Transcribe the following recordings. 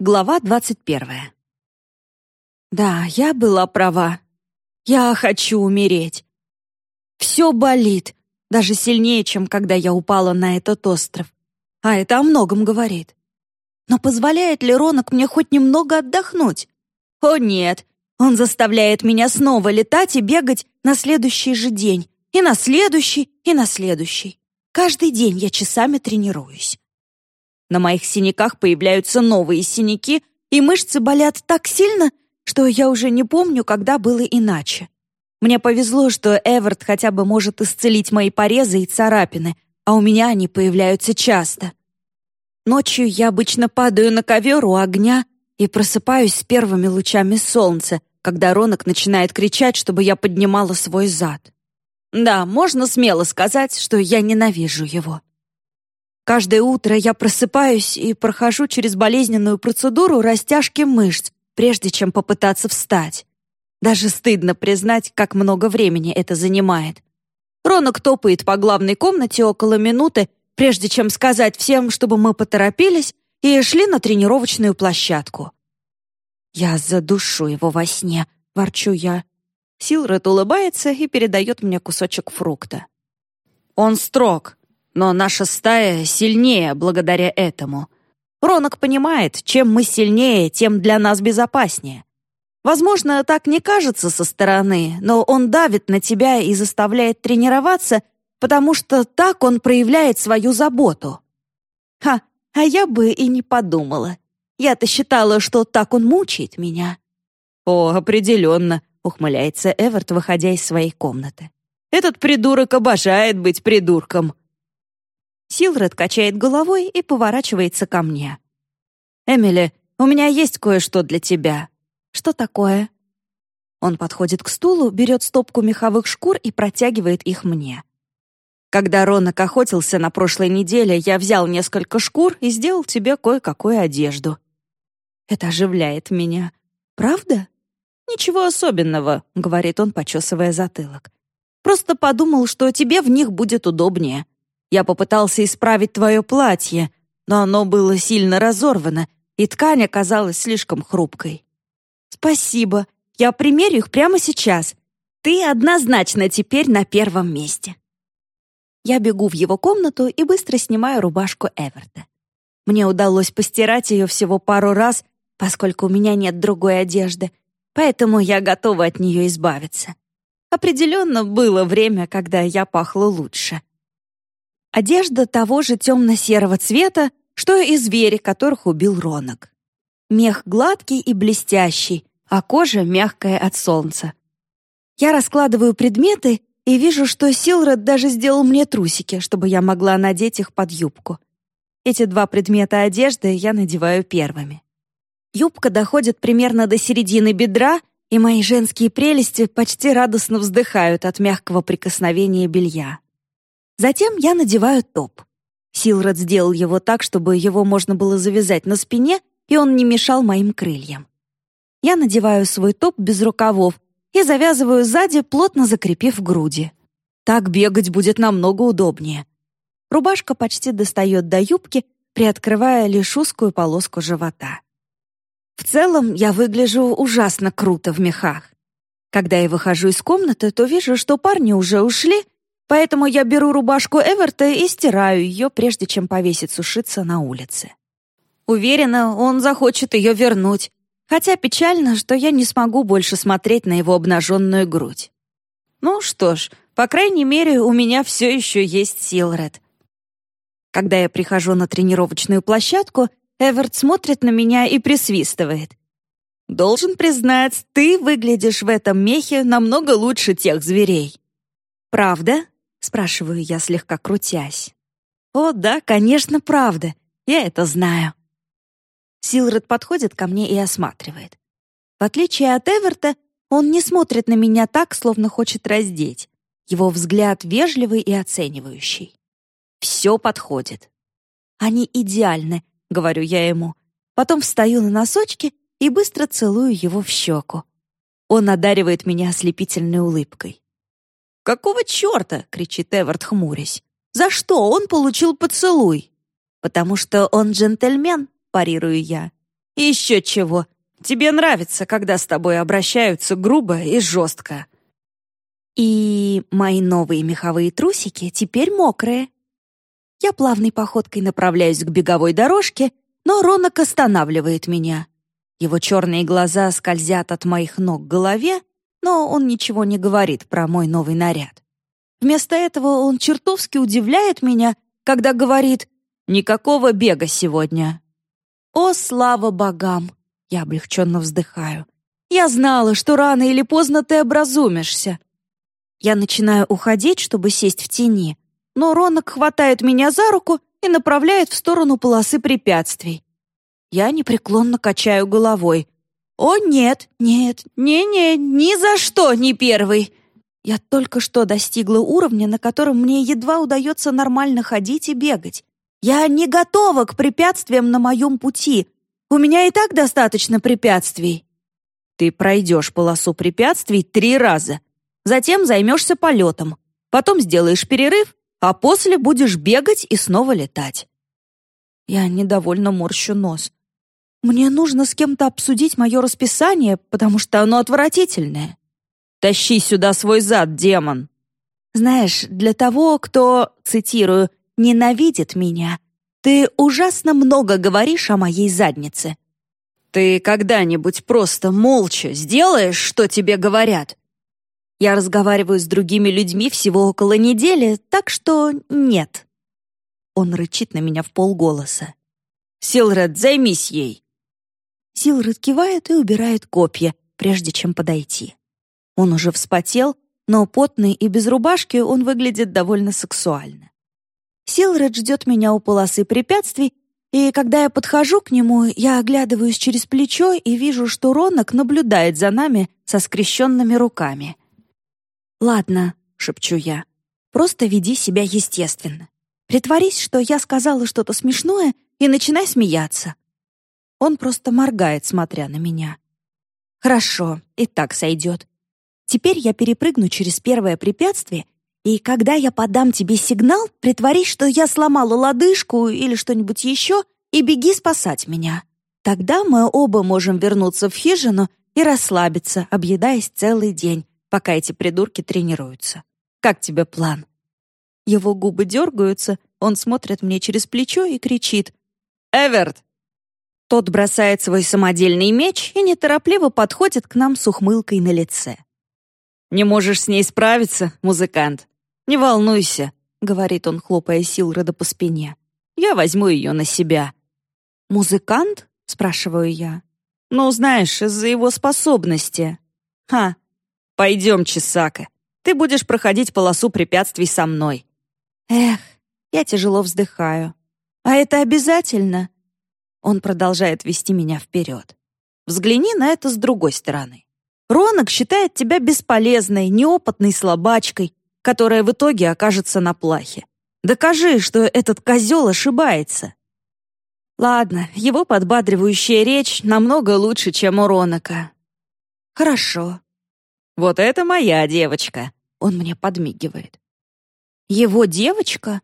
Глава двадцать первая. Да, я была права. Я хочу умереть. Все болит, даже сильнее, чем когда я упала на этот остров. А это о многом говорит. Но позволяет ли Ронок мне хоть немного отдохнуть? О нет, он заставляет меня снова летать и бегать на следующий же день, и на следующий, и на следующий. Каждый день я часами тренируюсь. На моих синяках появляются новые синяки, и мышцы болят так сильно, что я уже не помню, когда было иначе. Мне повезло, что Эверт хотя бы может исцелить мои порезы и царапины, а у меня они появляются часто. Ночью я обычно падаю на ковер у огня и просыпаюсь с первыми лучами солнца, когда Ронок начинает кричать, чтобы я поднимала свой зад. Да, можно смело сказать, что я ненавижу его. Каждое утро я просыпаюсь и прохожу через болезненную процедуру растяжки мышц, прежде чем попытаться встать. Даже стыдно признать, как много времени это занимает. Ронок топает по главной комнате около минуты, прежде чем сказать всем, чтобы мы поторопились и шли на тренировочную площадку. «Я задушу его во сне», — ворчу я. Силред улыбается и передает мне кусочек фрукта. «Он строг, но наша стая сильнее благодаря этому. Ронок понимает, чем мы сильнее, тем для нас безопаснее. Возможно, так не кажется со стороны, но он давит на тебя и заставляет тренироваться, потому что так он проявляет свою заботу. Ха, а я бы и не подумала. Я-то считала, что так он мучает меня. О, определенно, ухмыляется Эверт, выходя из своей комнаты. Этот придурок обожает быть придурком. Силред качает головой и поворачивается ко мне. «Эмили, у меня есть кое-что для тебя». «Что такое?» Он подходит к стулу, берет стопку меховых шкур и протягивает их мне. Когда Ронок охотился на прошлой неделе, я взял несколько шкур и сделал тебе кое-какую одежду. Это оживляет меня. Правда? Ничего особенного, говорит он, почесывая затылок. Просто подумал, что тебе в них будет удобнее. Я попытался исправить твое платье, но оно было сильно разорвано, и ткань оказалась слишком хрупкой. Спасибо. Я примерю их прямо сейчас. Ты однозначно теперь на первом месте. Я бегу в его комнату и быстро снимаю рубашку Эверта. Мне удалось постирать ее всего пару раз, поскольку у меня нет другой одежды, поэтому я готова от нее избавиться. Определенно было время, когда я пахла лучше. Одежда того же темно-серого цвета, что и звери, которых убил Ронок. Мех гладкий и блестящий, а кожа мягкая от солнца. Я раскладываю предметы и вижу, что Силред даже сделал мне трусики, чтобы я могла надеть их под юбку. Эти два предмета одежды я надеваю первыми. Юбка доходит примерно до середины бедра, и мои женские прелести почти радостно вздыхают от мягкого прикосновения белья. Затем я надеваю топ. Силред сделал его так, чтобы его можно было завязать на спине, и он не мешал моим крыльям. Я надеваю свой топ без рукавов и завязываю сзади, плотно закрепив груди. Так бегать будет намного удобнее. Рубашка почти достает до юбки, приоткрывая лишь узкую полоску живота. В целом, я выгляжу ужасно круто в мехах. Когда я выхожу из комнаты, то вижу, что парни уже ушли — Поэтому я беру рубашку Эверта и стираю ее, прежде чем повесить сушиться на улице. Уверена, он захочет ее вернуть, хотя печально, что я не смогу больше смотреть на его обнаженную грудь. Ну что ж, по крайней мере, у меня все еще есть Силред. Когда я прихожу на тренировочную площадку, Эверт смотрит на меня и присвистывает. «Должен признать, ты выглядишь в этом мехе намного лучше тех зверей». «Правда?» — спрашиваю я, слегка крутясь. «О, да, конечно, правда. Я это знаю». Силред подходит ко мне и осматривает. В отличие от Эверта, он не смотрит на меня так, словно хочет раздеть. Его взгляд вежливый и оценивающий. Все подходит. «Они идеальны», — говорю я ему. Потом встаю на носочки и быстро целую его в щеку. Он одаривает меня ослепительной улыбкой. «Какого черта?» — кричит Эвард, хмурясь. «За что он получил поцелуй?» «Потому что он джентльмен», — парирую я. Еще чего. Тебе нравится, когда с тобой обращаются грубо и жестко. И мои новые меховые трусики теперь мокрые. Я плавной походкой направляюсь к беговой дорожке, но Ронок останавливает меня. Его черные глаза скользят от моих ног к голове, но он ничего не говорит про мой новый наряд. Вместо этого он чертовски удивляет меня, когда говорит «Никакого бега сегодня». «О, слава богам!» Я облегченно вздыхаю. «Я знала, что рано или поздно ты образумишься». Я начинаю уходить, чтобы сесть в тени, но Ронок хватает меня за руку и направляет в сторону полосы препятствий. Я непреклонно качаю головой. «О, нет, нет, не-не, ни за что не первый!» Я только что достигла уровня, на котором мне едва удается нормально ходить и бегать. Я не готова к препятствиям на моем пути. У меня и так достаточно препятствий. Ты пройдешь полосу препятствий три раза. Затем займешься полетом. Потом сделаешь перерыв, а после будешь бегать и снова летать. Я недовольно морщу нос. Мне нужно с кем-то обсудить мое расписание, потому что оно отвратительное. Тащи сюда свой зад, демон. Знаешь, для того, кто, цитирую, ненавидит меня. Ты ужасно много говоришь о моей заднице. Ты когда-нибудь просто молча сделаешь, что тебе говорят? Я разговариваю с другими людьми всего около недели, так что нет. Он рычит на меня в полголоса. «Силред, займись ей!» Силред кивает и убирает копья, прежде чем подойти. Он уже вспотел, но потный и без рубашки он выглядит довольно сексуально. Силред ждет меня у полосы препятствий, и когда я подхожу к нему, я оглядываюсь через плечо и вижу, что Ронок наблюдает за нами со скрещенными руками. «Ладно», — шепчу я, — «просто веди себя естественно. Притворись, что я сказала что-то смешное, и начинай смеяться». Он просто моргает, смотря на меня. «Хорошо, и так сойдет. Теперь я перепрыгну через первое препятствие — и когда я подам тебе сигнал, притворись, что я сломала лодыжку или что-нибудь еще, и беги спасать меня. Тогда мы оба можем вернуться в хижину и расслабиться, объедаясь целый день, пока эти придурки тренируются. Как тебе план?» Его губы дергаются, он смотрит мне через плечо и кричит «Эверт!». Тот бросает свой самодельный меч и неторопливо подходит к нам с ухмылкой на лице. «Не можешь с ней справиться, музыкант? Не волнуйся», — говорит он, хлопая Силрода по спине. «Я возьму ее на себя». «Музыкант?» — спрашиваю я. «Ну, знаешь, из-за его способности». «Ха! Пойдем, Чесака. Ты будешь проходить полосу препятствий со мной». «Эх!» — я тяжело вздыхаю. «А это обязательно?» Он продолжает вести меня вперед. «Взгляни на это с другой стороны. Ронок считает тебя бесполезной, неопытной слабачкой, которая в итоге окажется на плахе. Докажи, что этот козел ошибается. Ладно, его подбадривающая речь намного лучше, чем у Ронака. Хорошо. Вот это моя девочка. Он мне подмигивает. Его девочка?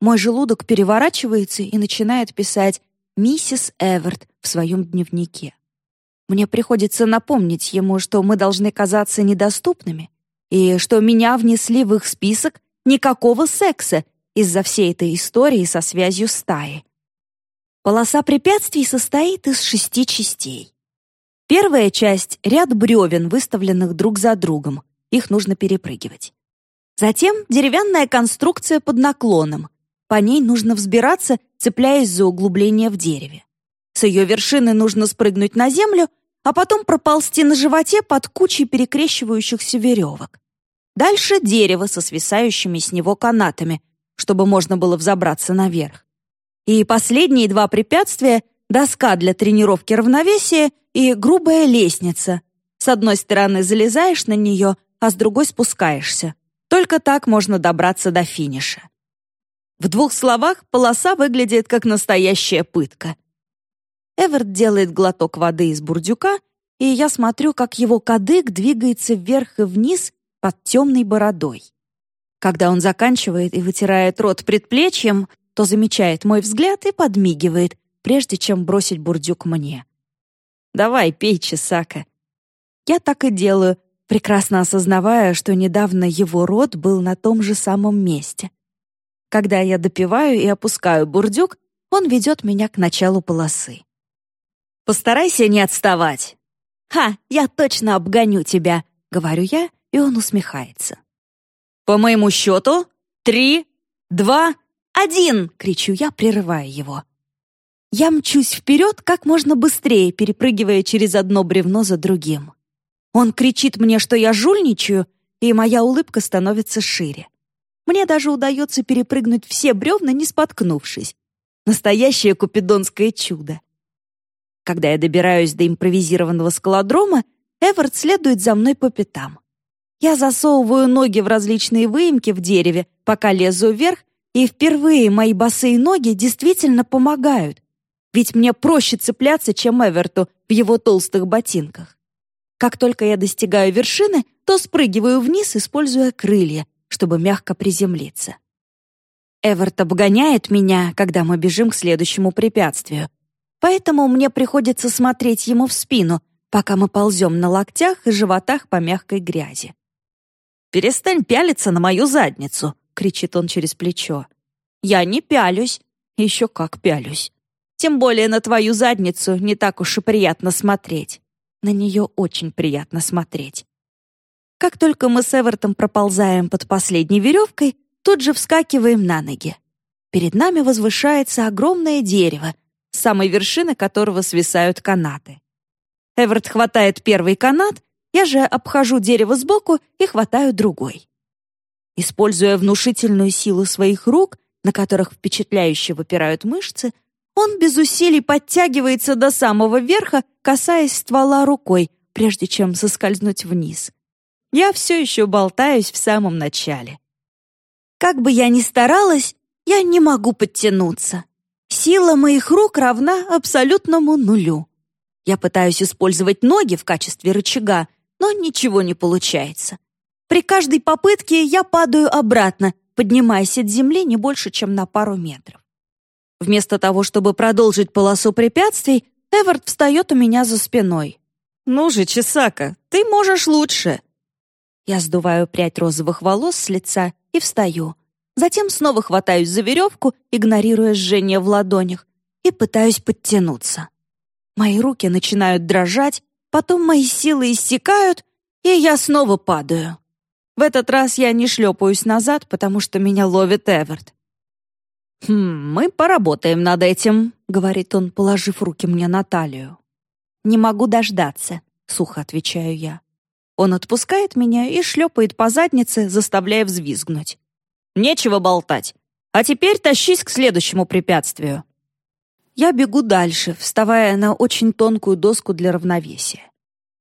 Мой желудок переворачивается и начинает писать «Миссис Эверт» в своем дневнике. Мне приходится напомнить ему, что мы должны казаться недоступными, и что меня внесли в их список никакого секса из-за всей этой истории со связью стаи. Полоса препятствий состоит из шести частей. Первая часть — ряд бревен, выставленных друг за другом. Их нужно перепрыгивать. Затем деревянная конструкция под наклоном. По ней нужно взбираться, цепляясь за углубление в дереве. С ее вершины нужно спрыгнуть на землю а потом проползти на животе под кучей перекрещивающихся веревок. Дальше дерево со свисающими с него канатами, чтобы можно было взобраться наверх. И последние два препятствия — доска для тренировки равновесия и грубая лестница. С одной стороны залезаешь на нее, а с другой спускаешься. Только так можно добраться до финиша. В двух словах, полоса выглядит как настоящая пытка — Эверт делает глоток воды из бурдюка, и я смотрю, как его кадык двигается вверх и вниз под темной бородой. Когда он заканчивает и вытирает рот предплечьем, то замечает мой взгляд и подмигивает, прежде чем бросить бурдюк мне. Давай, пей, Чесака». Я так и делаю, прекрасно осознавая, что недавно его рот был на том же самом месте. Когда я допиваю и опускаю бурдюк, он ведет меня к началу полосы. «Постарайся не отставать». «Ха, я точно обгоню тебя», — говорю я, и он усмехается. «По моему счету, три, два, один!» — кричу я, прерывая его. Я мчусь вперед как можно быстрее, перепрыгивая через одно бревно за другим. Он кричит мне, что я жульничаю, и моя улыбка становится шире. Мне даже удается перепрыгнуть все бревна, не споткнувшись. Настоящее купидонское чудо. Когда я добираюсь до импровизированного скалодрома, Эвард следует за мной по пятам. Я засовываю ноги в различные выемки в дереве, пока лезу вверх, и впервые мои босые ноги действительно помогают, ведь мне проще цепляться, чем Эверту в его толстых ботинках. Как только я достигаю вершины, то спрыгиваю вниз, используя крылья, чтобы мягко приземлиться. Эверт обгоняет меня, когда мы бежим к следующему препятствию. Поэтому мне приходится смотреть ему в спину, пока мы ползем на локтях и животах по мягкой грязи. «Перестань пялиться на мою задницу!» — кричит он через плечо. «Я не пялюсь. Еще как пялюсь. Тем более на твою задницу не так уж и приятно смотреть. На нее очень приятно смотреть. Как только мы с Эвертом проползаем под последней веревкой, тут же вскакиваем на ноги. Перед нами возвышается огромное дерево, с самой вершины которого свисают канаты. Эверт хватает первый канат, я же обхожу дерево сбоку и хватаю другой. Используя внушительную силу своих рук, на которых впечатляюще выпирают мышцы, он без усилий подтягивается до самого верха, касаясь ствола рукой, прежде чем соскользнуть вниз. Я все еще болтаюсь в самом начале. Как бы я ни старалась, я не могу подтянуться. Сила моих рук равна абсолютному нулю. Я пытаюсь использовать ноги в качестве рычага, но ничего не получается. При каждой попытке я падаю обратно, поднимаясь от земли не больше, чем на пару метров. Вместо того, чтобы продолжить полосу препятствий, Эвард встает у меня за спиной. «Ну же, Чесака, ты можешь лучше!» Я сдуваю прядь розовых волос с лица и встаю. Затем снова хватаюсь за веревку, игнорируя жжение в ладонях, и пытаюсь подтянуться. Мои руки начинают дрожать, потом мои силы иссякают, и я снова падаю. В этот раз я не шлепаюсь назад, потому что меня ловит Эверт. «Хм, мы поработаем над этим», — говорит он, положив руки мне на талию. «Не могу дождаться», — сухо отвечаю я. Он отпускает меня и шлепает по заднице, заставляя взвизгнуть. «Нечего болтать. А теперь тащись к следующему препятствию». Я бегу дальше, вставая на очень тонкую доску для равновесия.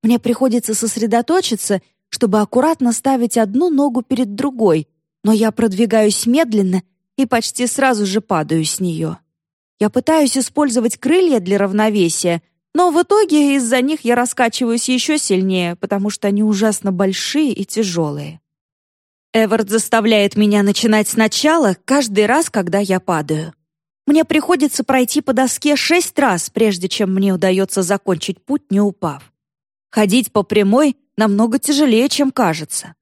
Мне приходится сосредоточиться, чтобы аккуратно ставить одну ногу перед другой, но я продвигаюсь медленно — и почти сразу же падаю с нее. Я пытаюсь использовать крылья для равновесия, но в итоге из-за них я раскачиваюсь еще сильнее, потому что они ужасно большие и тяжелые. Эвард заставляет меня начинать сначала каждый раз, когда я падаю. Мне приходится пройти по доске шесть раз, прежде чем мне удается закончить путь, не упав. Ходить по прямой намного тяжелее, чем кажется.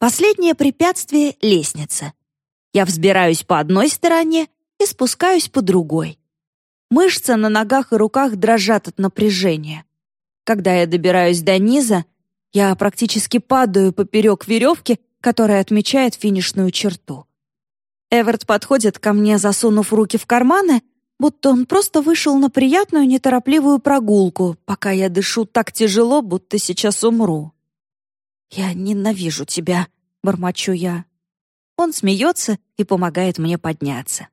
Последнее препятствие — лестница. Я взбираюсь по одной стороне и спускаюсь по другой. Мышцы на ногах и руках дрожат от напряжения. Когда я добираюсь до низа, я практически падаю поперек веревки, которая отмечает финишную черту. Эверт подходит ко мне, засунув руки в карманы, будто он просто вышел на приятную неторопливую прогулку, пока я дышу так тяжело, будто сейчас умру. «Я ненавижу тебя», — бормочу я. Он смеется и помогает мне подняться.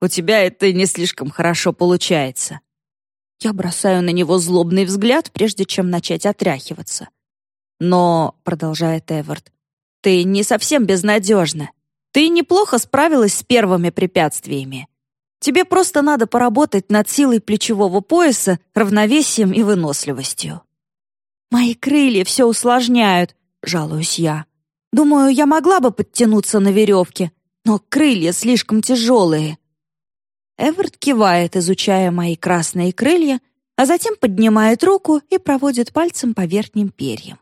«У тебя это не слишком хорошо получается». Я бросаю на него злобный взгляд, прежде чем начать отряхиваться. «Но», — продолжает Эвард, — «ты не совсем безнадежна. Ты неплохо справилась с первыми препятствиями. Тебе просто надо поработать над силой плечевого пояса, равновесием и выносливостью». «Мои крылья все усложняют», — жалуюсь я. Думаю, я могла бы подтянуться на веревке, но крылья слишком тяжелые». Эверт кивает, изучая мои красные крылья, а затем поднимает руку и проводит пальцем по верхним перьям.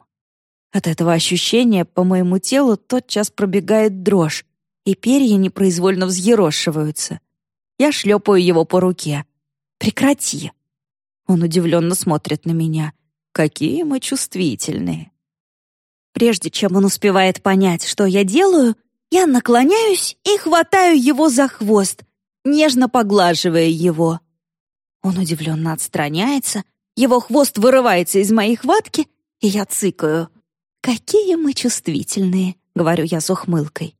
От этого ощущения по моему телу тотчас пробегает дрожь, и перья непроизвольно взъерошиваются. Я шлепаю его по руке. «Прекрати!» Он удивленно смотрит на меня. «Какие мы чувствительные!» Прежде чем он успевает понять, что я делаю, я наклоняюсь и хватаю его за хвост, нежно поглаживая его. Он удивленно отстраняется, его хвост вырывается из моей хватки, и я цыкаю. «Какие мы чувствительные», — говорю я с ухмылкой.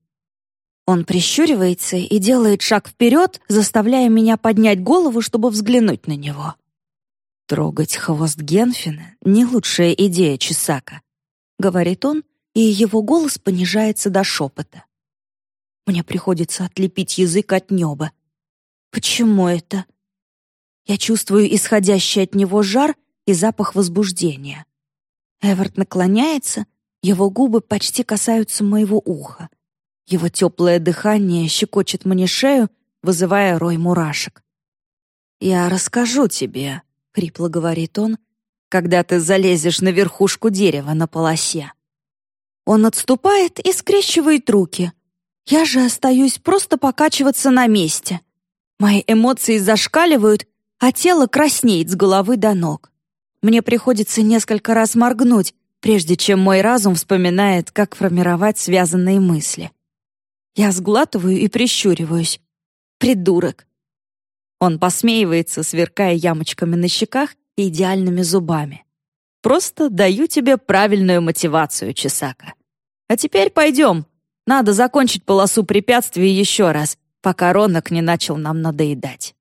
Он прищуривается и делает шаг вперед, заставляя меня поднять голову, чтобы взглянуть на него. Трогать хвост Генфина — не лучшая идея Чесака. — говорит он, и его голос понижается до шепота. Мне приходится отлепить язык от неба. Почему это? Я чувствую исходящий от него жар и запах возбуждения. Эверт наклоняется, его губы почти касаются моего уха. Его теплое дыхание щекочет мне шею, вызывая рой мурашек. «Я расскажу тебе», — хрипло говорит он, когда ты залезешь на верхушку дерева на полосе. Он отступает и скрещивает руки. Я же остаюсь просто покачиваться на месте. Мои эмоции зашкаливают, а тело краснеет с головы до ног. Мне приходится несколько раз моргнуть, прежде чем мой разум вспоминает, как формировать связанные мысли. Я сглатываю и прищуриваюсь. Придурок. Он посмеивается, сверкая ямочками на щеках, и идеальными зубами. Просто даю тебе правильную мотивацию, Чесака. А теперь пойдем. Надо закончить полосу препятствий еще раз, пока Ронок не начал нам надоедать.